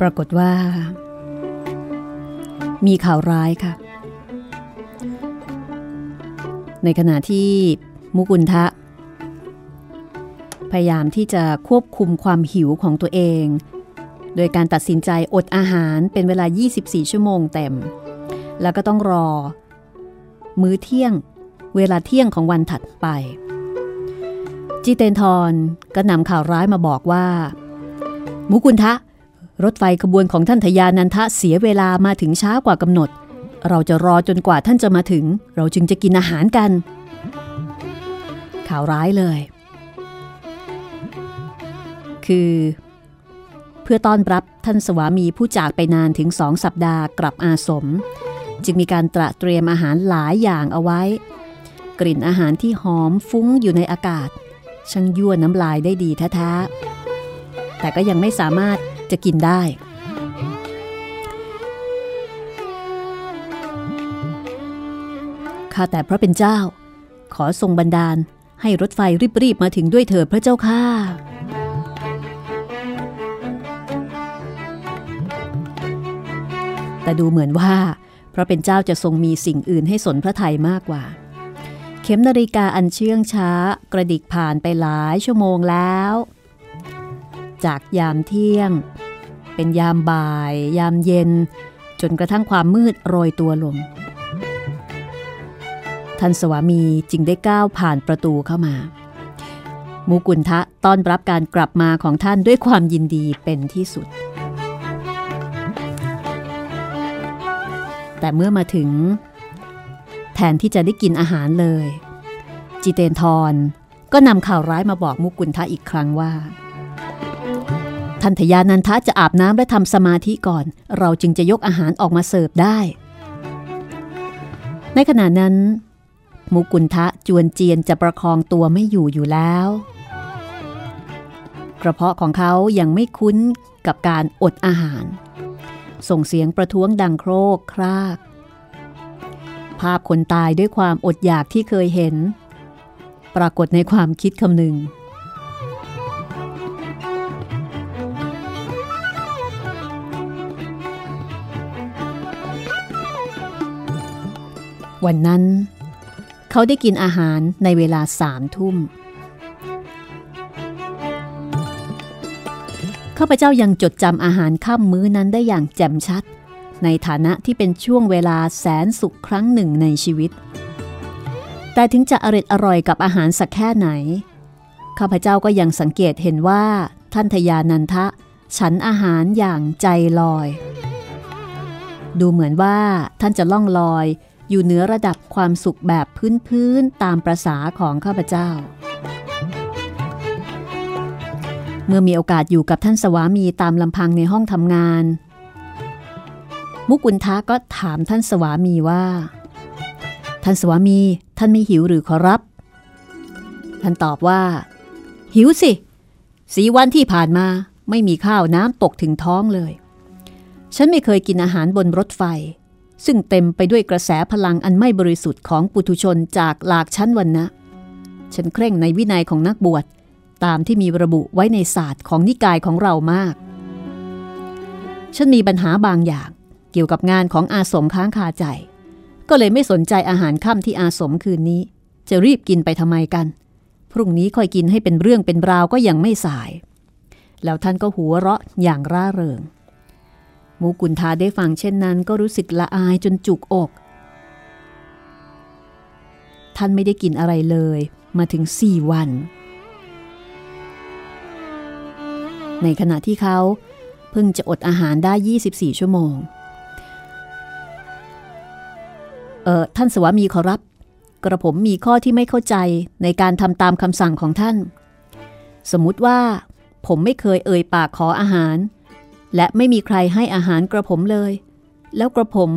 ปรากฏว่า มีข่าวร้ายค่ะ ในขณะที่มุกุลทะ พยายามที่จะควบคุมความหิวของตัวเอง โดยการตัดสินใจอดอาหารเป็นเวลา 24 ชั่วโมงเต็ม แล้วก็ต้องรอ มื้อเที่ยงเวลาเที่ยงของวันถัดไป จิเตนทรก็นำข่าวร้ายมาบอกว่า มุกุลทะ รถไฟขบวนของท่านทยานันทะเสียเวลามาถึงช้ากว่ากำหนด เราจะรอจนกว่าท่านจะมาถึง เราจึงจะกินอาหารกัน ข่าวร้ายเลย คือ เพื่อต้อนรับท่านสวามีผู้จากไปนานถึงสองสัปดาห์กลับอาสม จึงมีการตระเตรียมอาหารหลายอย่างเอาไว้ กลิ่นอาหารที่หอมฟุ้งอยู่ในอากาศ ช่างยั่วน้ำลายได้ดีแท้ๆแต่ก็ยังไม่สามารถ จะกินได้ ข้าแต่พระเป็นเจ้า ขอทรงบันดาลให้รถไฟรีบๆมาถึงด้วยเถิดพระเจ้าข้าแต่ดูเหมือนว่า พระเป็นเจ้าจะทรงมีสิ่งอื่นให้สนพระทัยมากกว่า เข็มนาฬิกาอันเชื่องช้ากระดิกผ่านไปหลายชั่วโมงแล้ว จากยามเที่ยง เป็นยามบ่าย ยามเย็น จนกระทั่งความมืดโรยตัวลง ท่านสวามีจึงได้ก้าวผ่านประตูเข้ามา มูกุลทะต้อนรับการกลับมาของท่านด้วยความยินดีเป็นที่สุด แต่เมื่อมาถึง แทนที่จะได้กินอาหารเลย จิเตนทรก็นำข่าวร้ายมาบอกมุกุลทะอีกครั้งว่า ท่านทยานันทะจะอาบน้ำและทำสมาธิก่อน เราจึงจะยกอาหารออกมาเสิร์ฟได้ ในขณะนั้น มุกุลทะจวนเจียนจะประคองตัวไม่อยู่อยู่แล้ว กระเพาะของเขายังไม่คุ้นกับการอดอาหาร ส่งเสียงประท้วงดังโครกคราก ภาพคนตายด้วยความอดอยากที่เคยเห็น ปรากฏในความคิดคำหนึ่ง วันนั้น เขาได้กินอาหารในเวลาสามทุ่ม ข้าพเจ้ายังจดจำอาหารค่ำมื้อนั้นได้อย่างแจ่มชัด ในฐานะที่เป็นช่วงเวลาแสนสุขครั้งหนึ่งในชีวิต แต่ถึงจะอร่อยอร่อยกับอาหารสักแค่ไหน ข้าพเจ้าก็ยังสังเกตเห็นว่าท่านทยานันทะ ฉันอาหารอย่างใจลอย ดูเหมือนว่าท่านจะล่องลอย อยู่เหนือระดับความสุขแบบพื้นๆตามประษาของข้าพเจ้า เมื่อมีโอกาสอยู่กับท่านสวามีตามลำพังในห้องทำงาน มุกุลทะก็ถามท่านสวามีว่า ท่านสวามีท่านไม่หิวหรือขอรับ ท่านตอบว่า หิวสิสีวันที่ผ่านมาไม่มีข้าวน้ำตกถึงท้องเลย ฉันไม่เคยกินอาหารบนรถไฟ ซึ่งเต็มไปด้วยกระแสพลังอันไม่บริสุทธิ์ของปุถุชนจากหลากชั้นวันนะฉันเคร่งในวินัยของนักบวชตามที่มีระบุไว้ในศาสตร์ของนิกายของเรามาก ฉันมีปัญหาบางอย่างเกี่ยวกับงานของอาสมค้างคาใจ ก็เลยไม่สนใจอาหารค่ำที่อาสมคืนนี้ จะรีบกินไปทำไมกัน พรุ่งนี้ค่อยกินให้เป็นเรื่องเป็นราวก็ยังไม่สาย แล้วท่านก็หัวเราะอย่างร่าเริง มูกุนทาได้ฟังเช่นนั้นก็รู้สึกละอายจนจุกอก ท่านไม่ได้กินอะไรเลยมาถึงสี่วัน ในขณะที่เขาเพิ่งจะอดอาหารได้ 24 ชั่วโมง เออท่านสวามีขอรับ กระผมมีข้อที่ไม่เข้าใจในการทำตามคำสั่งของท่าน สมมุติว่าผมไม่เคยเอ่ยปากขออาหาร และไม่มีใครให้อาหารกระผมเลย แล้วกระผม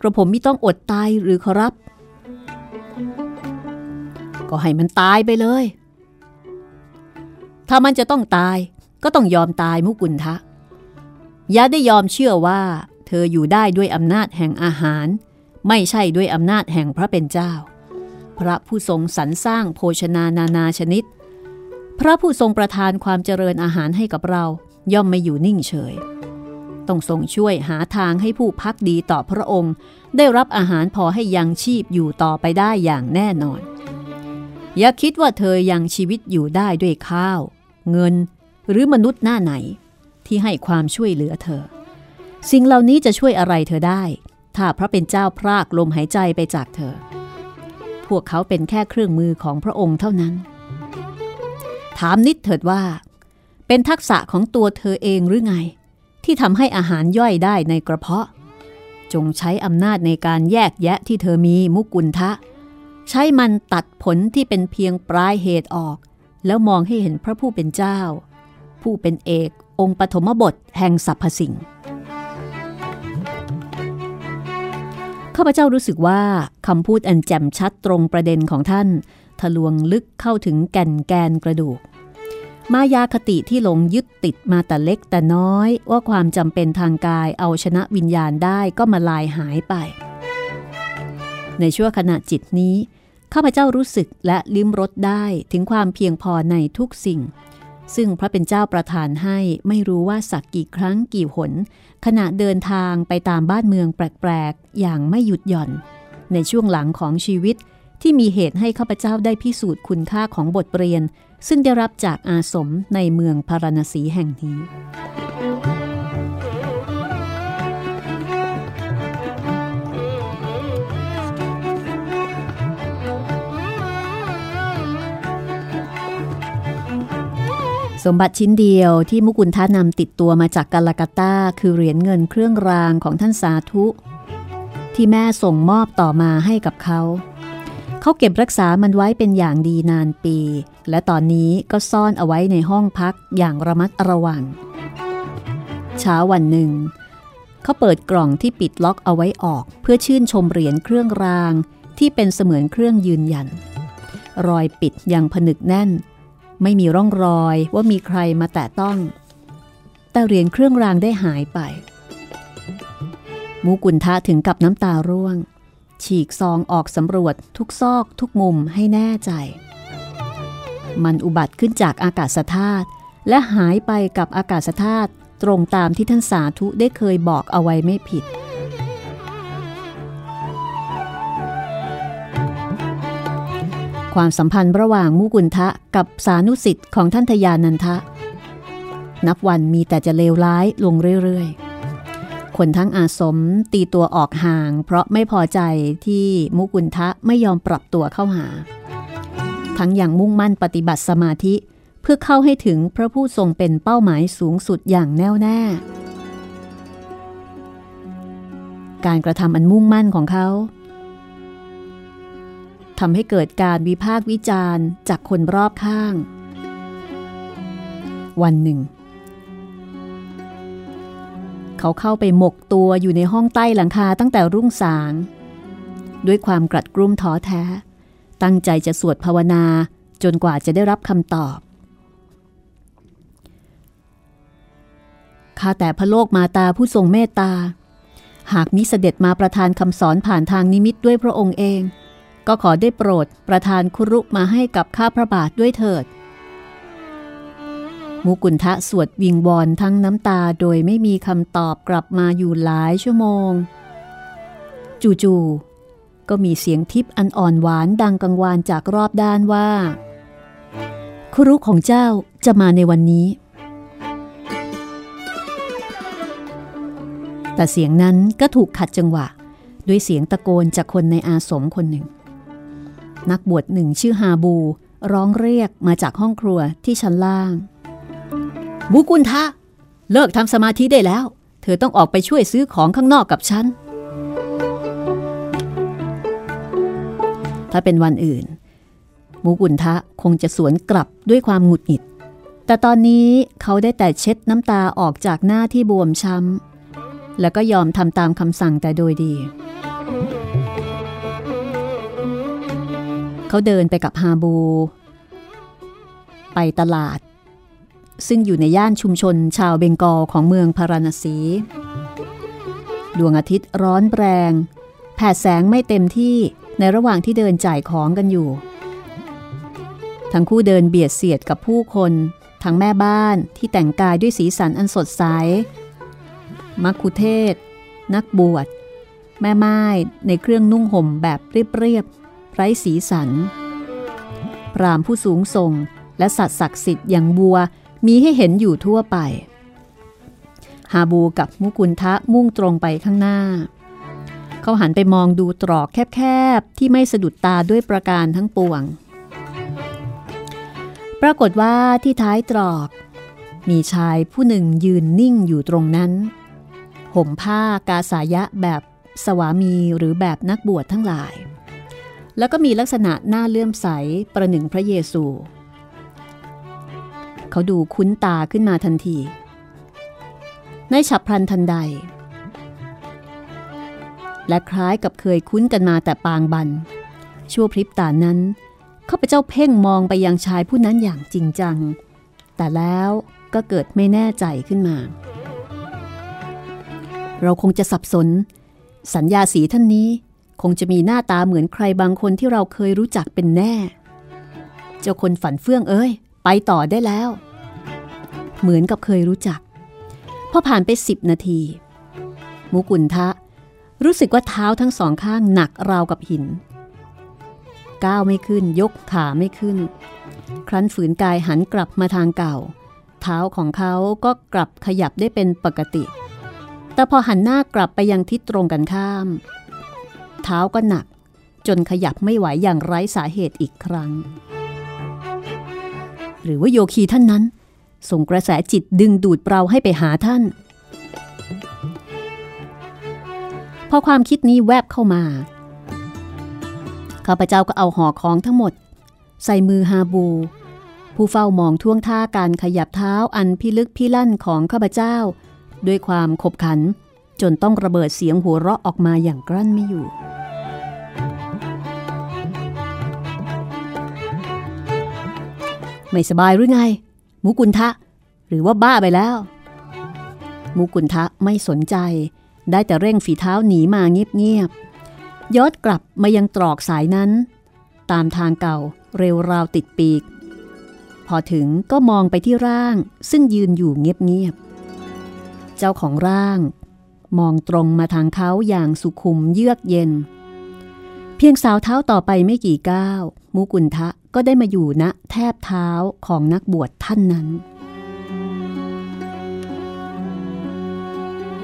กระผมไม่ต้องอดตายหรือขอรับ ก็ให้มันตายไปเลย ถ้ามันจะต้องตายก็ต้องยอมตายมุกุลทะอย่าได้ยอมเชื่อว่า เธออยู่ได้ด้วยอำนาจแห่งอาหาร ไม่ใช่ด้วยอำนาจแห่งพระเป็นเจ้า พระผู้ทรงสรรสร้างโภชนานานาชนิด พระผู้ทรงประทานความเจริญอาหารให้กับเรา ย่อมไม่อยู่นิ่งเฉย ต้องทรงช่วยหาทางให้ผู้พักดีต่อพระองค์ ได้รับอาหารพอให้ยังชีพอยู่ต่อไปได้อย่างแน่นอน อย่าคิดว่าเธอยังชีวิตอยู่ได้ด้วยข้าว เงินหรือมนุษย์หน้าไหน ที่ให้ความช่วยเหลือเธอ สิ่งเหล่านี้จะช่วยอะไรเธอได้ ถ้าพระเป็นเจ้าพรากลมหายใจไปจากเธอ พวกเขาเป็นแค่เครื่องมือของพระองค์เท่านั้น ถามนิดเถิดว่า เป็นทักษะของตัวเธอเองหรือไง ที่ทำให้อาหารย่อยได้ในกระเพาะ จงใช้อำนาจในการแยกแยะที่เธอมีมุกุลทะ ใช้มันตัดผลที่เป็นเพียงปลายเหตุออก แล้วมองให้เห็นพระผู้เป็นเจ้า ผู้เป็นเอกองค์ปฐมบทแห่งสรรพสิ่งข้าพเจ้ารู้สึกว่าคำพูดอันแจ่มชัดตรงประเด็นของท่าน ทะลวงลึกเข้าถึงแก่นแกนกระดูก มายาคติที่หลงยึดติดมาแต่เล็กแต่น้อย ว่าความจำเป็นทางกายเอาชนะวิญญาณได้ก็มาลายหายไป ในชั่วขณะจิตนี้ข้าพเจ้ารู้สึกและลิ้มรสได้ถึงความเพียงพอในทุกสิ่ง ซึ่งพระเป็นเจ้าประทานให้ไม่รู้ว่าสักกี่ครั้งกี่หน ขณะเดินทางไปตามบ้านเมืองแปลกๆ อย่างไม่หยุดหย่อน ในช่วงหลังของชีวิตที่มีเหตุให้ข้าพเจ้าได้พิสูจน์คุณค่าของบทเรียน ซึ่งได้รับจากอาสมในเมืองพาราณสีแห่งนี้ สมบัติชิ้นเดียวที่มุกุลทานำติดตัวมาจากกาลากาตาคือเหรียญเงินเครื่องรางของท่านสาธุ ที่แม่ส่งมอบต่อมาให้กับเขา เขาเก็บรักษามันไว้เป็นอย่างดีนานปี และตอนนี้ก็ซ่อนเอาไว้ในห้องพักอย่างระมัดระวัง เช้าวันหนึ่ง เขาเปิดกล่องที่ปิดล็อกเอาไว้ออก เพื่อชื่นชมเหรียญเครื่องรางที่เป็นเสมือนเครื่องยืนยัน รอยปิดยังผนึกแน่น ไม่มีร่องรอยว่ามีใครมาแตะต้อง แต่เหรียญเครื่องรางได้หายไป มูกุนทะถึงกับน้ำตาร่วง ฉีกซองออกสำรวจทุกซอกทุกมุมให้แน่ใจ มันอุบัติขึ้นจากอากาศธาตุและหายไปกับอากาศธาตุตรงตามที่ท่านสาธุได้เคยบอกเอาไว้ไม่ผิด ความสัมพันธ์ระหว่างมุกุลทะกับสานุสิทธิ์ของท่านทยานันทะ นับวันมีแต่จะเลวร้ายลงเรื่อยๆคนทั้งอาสมตีตัวออกห่าง เพราะไม่พอใจที่มุกุลทะไม่ยอมปรับตัวเข้าหา ทั้งอย่างมุ่งมั่นปฏิบัติสมาธิเพื่อเข้าให้ถึงพระผู้ทรงเป็นเป้าหมายสูงสุดอย่างแน่วแน่ การกระทำอันมุ่งมั่นของเขาทำให้เกิดการวิพากษ์วิจารณ์จากคนรอบข้าง วันหนึ่ง เขาเข้าไปหมกตัวอยู่ในห้องใต้หลังคาตั้งแต่รุ่งสาง ด้วยความกรัดกรุ่มท้อแท้ ตั้งใจจะสวดภาวนาจนกว่าจะได้รับคำตอบ ข้าแต่พระโลกมาตาผู้ทรงเมตตา หากมิเสด็จมาประทานคำสอนผ่านทางนิมิตด้วยพระองค์เอง ก็ขอได้โปรดประทานคุรุมาให้กับข้าพระบาทด้วยเถิด มุกุลทะสวดวิงวอนทั้งน้ำตาโดยไม่มีคำตอบกลับมาอยู่หลายชั่วโมง จู่ๆ ก็มีเสียงทิพย์อันอ่อนหวานดังกังวานจากรอบด้านว่า ครุของเจ้าจะมาในวันนี้ แต่เสียงนั้นก็ถูกขัดจังหวะ ด้วยเสียงตะโกนจากคนในอาสมคนหนึ่ง นักบวชหนึ่งชื่อฮาบู ร้องเรียกมาจากห้องครัวที่ชั้นล่างมุกุลทะเลิกทำสมาธิได้แล้ว เธอต้องออกไปช่วยซื้อของข้างนอกกับฉัน ถ้าเป็นวันอื่นมุกุลทะคงจะสวนกลับด้วยความหงุดหงิด แต่ตอนนี้เขาได้แต่เช็ดน้ำตาออกจากหน้าที่บวมช้ำ แล้วก็ยอมทำตามคำสั่งแต่โดยดี เขาเดินไปกับฮาบู ไปตลาด ซึ่งอยู่ในย่านชุมชนชาวเบงกอลของเมืองพาราณสี ดวงอาทิตย์ร้อนแรง แผดแสงไม่เต็มที่ ในระหว่างที่เดินจ่ายของกันอยู่ ทั้งคู่เดินเบียดเสียดกับผู้คน ทั้งแม่บ้านที่แต่งกายด้วยสีสันอันสดใส มักคุเทศ นักบวช แม่ไม้ในเครื่องนุ่งห่มแบบเรียบๆไร้สีสัน พรามผู้สูงส่งและสัตว์ศักดิ์สิทธิ์อย่างบัวมีให้เห็นอยู่ทั่วไป ฮาบูกับมุกุลทะมุ่งตรงไปข้างหน้า เขาหันไปมองดูตรอกแคบๆ ที่ไม่สะดุดตาด้วยประการทั้งปวง ปรากฏว่าที่ท้ายตรอก มีชายผู้หนึ่งยืนนิ่งอยู่ตรงนั้น ห่มผ้ากาสายะแบบสวามีหรือแบบนักบวชทั้งหลาย แล้วก็มีลักษณะหน้าเลื่อมใสประหนึ่งพระเยซู เขาดูคุ้นตาขึ้นมาทันที ในฉับพลันทันใด และคล้ายกับเคยคุ้นกันมาแต่ปางบัน ชั่วพริบตานั้นข้าพเจ้าเพ่งมองไปยังชายผู้นั้นอย่างจริงจัง แต่แล้วก็เกิดไม่แน่ใจขึ้นมา เราคงจะสับสน สัญญาสีท่านนี้คงจะมีหน้าตาเหมือนใครบางคนที่เราเคยรู้จักเป็นแน่ เจ้าคนฝันเฟื่องเอ้ย ไปต่อได้แล้ว เหมือนกับเคยรู้จัก พอผ่านไปสิบนาที มุกุลทะ รู้สึกว่าเท้าทั้งสองข้างหนักราวกับหิน ก้าวไม่ขึ้นยกขาไม่ขึ้น ครั้นฝืนกายหันกลับมาทางเก่า เท้าของเขาก็กลับขยับได้เป็นปกติ แต่พอหันหน้ากลับไปยังทิศตรงกันข้าม เท้าก็หนักจนขยับไม่ไหวอย่างไร้สาเหตุอีกครั้ง หรือว่าโยคีท่านนั้น ส่งกระแสจิตดึงดูดเราให้ไปหาท่าน พอความคิดนี้แวบเข้ามา ข้าพเจ้าก็เอาห่อของทั้งหมด ใส่มือฮาบู ผู้เฝ้ามองท่วงท่าการขยับเท้าอันพิลึกพิลั่นของข้าพเจ้า ด้วยความขบขัน จนต้องระเบิดเสียงหัวเราะออกมาอย่างกลั้นไม่อยู่ไม่สบายหรือไง มุกุลทะ หรือว่าบ้าไปแล้ว มุกุลทะไม่สนใจ ได้แต่เร่งฝีเท้าหนีมาเงียบๆย้อนกลับมายังตรอกสายนั้น ตามทางเก่าเร็วราวติดปีก พอถึงก็มองไปที่ร่างซึ่งยืนอยู่เงียบๆ เจ้าของร่าง มองตรงมาทางเขาอย่างสุขุมเยือกเย็น เพียงสาวเท้าต่อไปไม่กี่ก้าวมุกุลทะก็ได้มาอยู่ณแทบเท้าของนักบวชท่านนั้น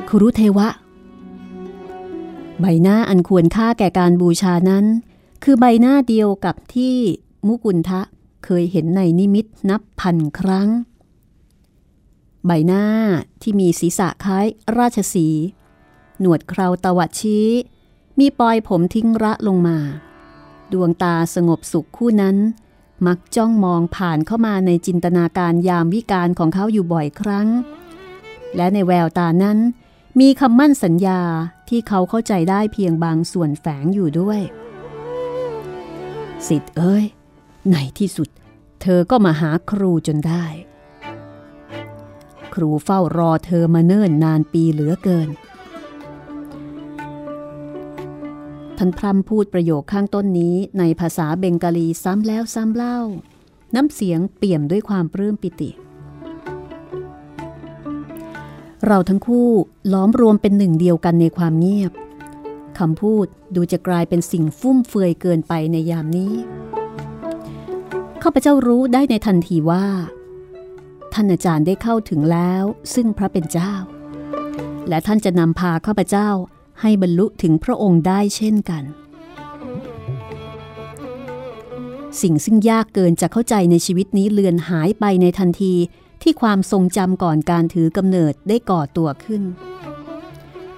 ครุเทวะ ใบหน้าอันควรค่าแก่การบูชานั้น คือใบหน้าเดียวกับที่มุกุลทะเคยเห็นในนิมิตนับพันครั้ง ใบหน้าที่มีศีรษะคล้ายราชสี หนวดเคราตวัดชี้ มีปลอยผมทิ้งระลงมา ดวงตาสงบสุขคู่นั้น มักจ้องมองผ่านเข้ามาในจินตนาการยามวิการของเขาอยู่บ่อยครั้ง และในแววตานั้น มีคำมั่นสัญญา ที่เขาเข้าใจได้เพียงบางส่วนแฝงอยู่ด้วย สิทธิ์เอ้ยในที่สุด เธอก็มาหาครูจนได้ ครูเฝ้ารอเธอมาเนิ่นนานปีเหลือเกิน ท่านพร่ำพูดประโยคข้างต้นนี้ในภาษาเบงกาลีซ้ำแล้วซ้ำเล่า น้ำเสียงเปี่ยมด้วยความปลื้มปิติเเราทั้งคู่ล้อมรวมเป็นหนึ่งเดียวกันในความเงียบคำพูดดูจะกลายเป็นสิ่งฟุ่มเฟือยเกินไปในยามนี้ข้าพเจ้ารู้ได้ในทันทีว่า ท่านอาจารย์ได้เข้าถึงแล้วซึ่งพระเป็นเจ้า และท่านจะนำพาข้าพเจ้าให้บรรลุถึงพระองค์ได้เช่นกัน สิ่งซึ่งยากเกินจะเข้าใจในชีวิตนี้เลือนหายไปในทันที ที่ความทรงจำก่อนการถือกำเนิดได้ก่อตัวขึ้น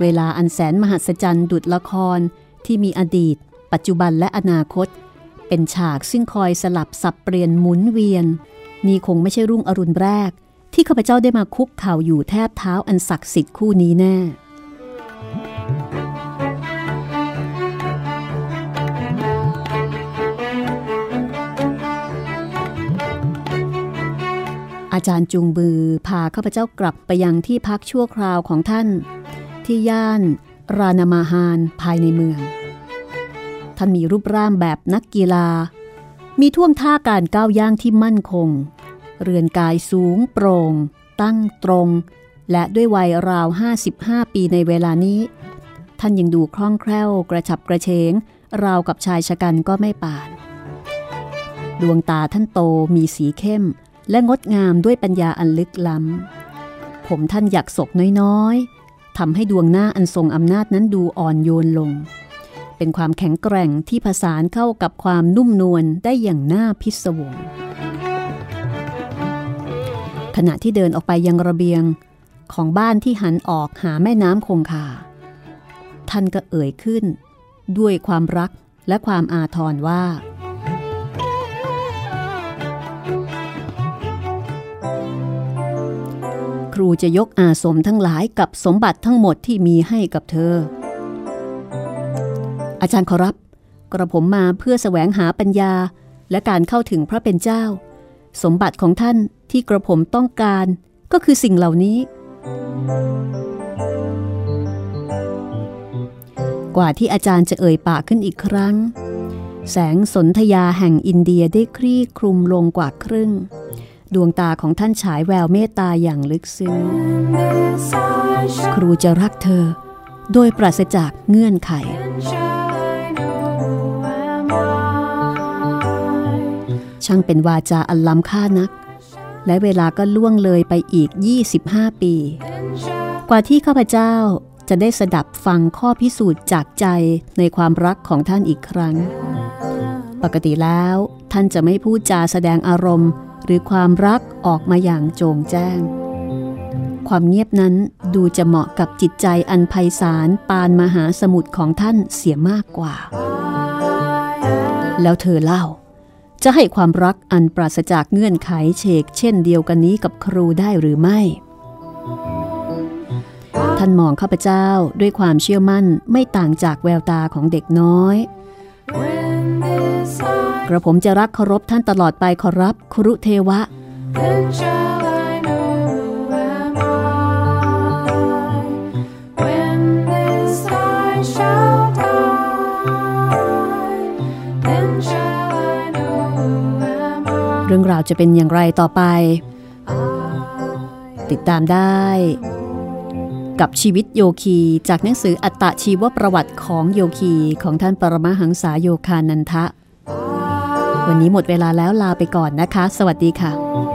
เวลาอันแสนมหัศจรรย์ดุดละครที่มีอดีต ปัจจุบันและอนาคต เป็นฉากซึ่งคอยสลับสับเปลี่ยนหมุนเวียน นี่คงไม่ใช่รุ่งอรุณแรก ที่ข้าพเจ้าได้มาคุกเข่าอยู่แทบเท้าอันศักดิ์สิทธิ์คู่นี้แน่ จารย์จูงบือพาข้าพเจ้ากลับไปยังที่พักชั่วคราวของท่าน ที่ย่านรานามาฮานภายในเมือง ท่านมีรูปร่างแบบนักกีฬา มีท่วงท่าการก้าวย่างที่มั่นคง เรือนกายสูงโปร่ง ตั้งตรง และด้วยวัยราว 55 ปีในเวลานี้ ท่านยังดูคล่องแคล่วกระฉับกระเฉง ราวกับชายชะกันก็ไม่ป่าน ดวงตาท่านโตมีสีเข้ม และงดงามด้วยปัญญาอันลึกล้ำ ผมท่านอยากศกน้อยๆทำให้ดวงหน้าอันทรงอำนาจนั้นดูอ่อนโยนลง เป็นความแข็งแกร่งที่ผสานเข้ากับความนุ่มนวลได้อย่างน่าพิศวง ขณะที่เดินออกไปยังระเบียงของบ้านที่หันออกหาแม่น้ำคงคา ท่านก็เอ่ยขึ้น ด้วยความรักและความอาทรว่า ครูจะยกอาสมทั้งหลายกับสมบัติทั้งหมดที่มีให้กับเธอ อาจารย์ขอรับ กระผมมาเพื่อแสวงหาปัญญาและการเข้าถึงพระเป็นเจ้า สมบัติของท่านที่กระผมต้องการก็คือสิ่งเหล่านี้ กว่าที่อาจารย์จะเอ่ยปากขึ้นอีกครั้ง แสงสนธยาแห่งอินเดียได้คลี่คลุมลงกว่าครึ่ง ดวงตาของท่านฉายแววเมตตาอย่างลึกซึ้ง ครูจะรักเธอ โดยปราศจากเงื่อนไข ช่างเป็นวาจาอันล้ำค่านัก และเวลาก็ล่วงเลยไปอีก 25 ปี กว่าที่ข้าพเจ้าจะได้สดับฟังข้อพิสูจน์จากใจในความรักของท่านอีกครั้ง ปกติแล้วท่านจะไม่พูดจาแสดงอารมณ์ หรือความรักออกมาอย่างโจงแจ้ง ความเงียบนั้นดูจะเหมาะกับจิตใจอันไพศาลปานมหาสมุทรของท่านเสียมากกว่า แล้วเธอเล่า จะให้ความรักอันปราศจากเงื่อนไขเชกเช่นเดียวกันนี้กับครูได้หรือไม่ ท่านมองข้าพเจ้าด้วยความเชื่อมั่นไม่ต่างจากแววตาของเด็กน้อย กระผมจะรักเคารพท่านตลอดไปขอรับครุเทวะ Then shall I know who am I? When this I shall die, then shall I know who am I? เรื่องราวจะเป็นอย่างไรต่อไป ติดตามได้ กับชีวิตโยคีจากหนังสืออัตตชีวประวัติของโยคีของท่านปรมาหังษาโยคานันทะ วันนี้หมดเวลาแล้วลาไปก่อนนะคะ สวัสดีค่ะ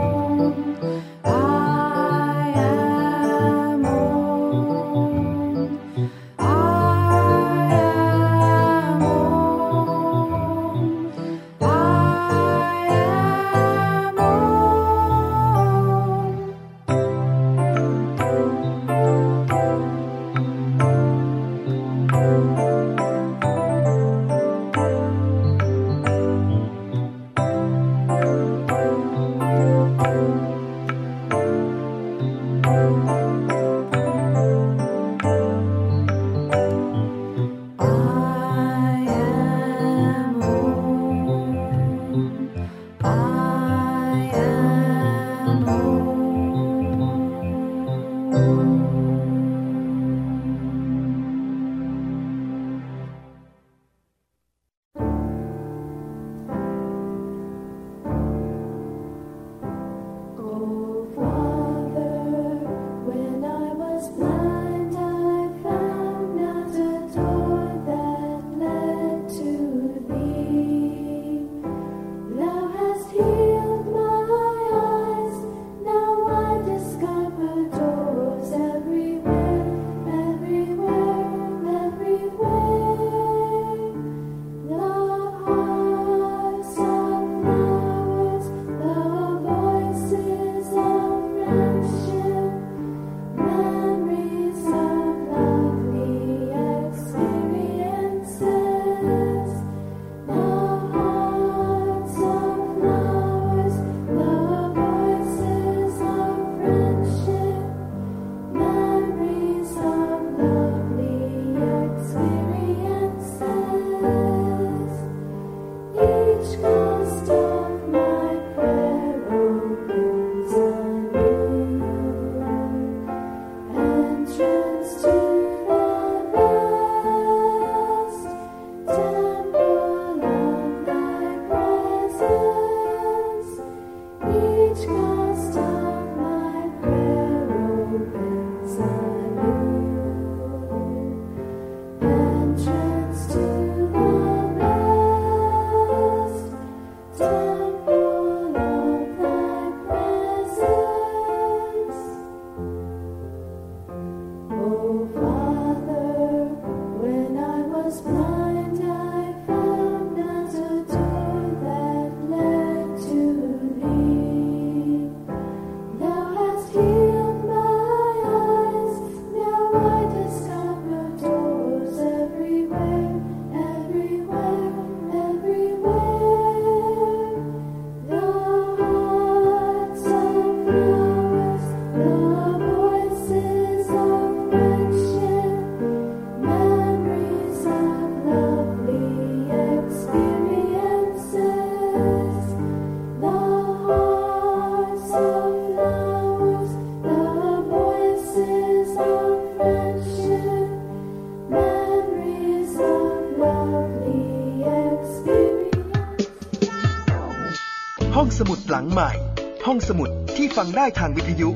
ได้ทางวิทยุ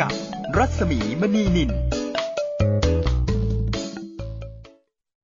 กับรัศมีมณีนิน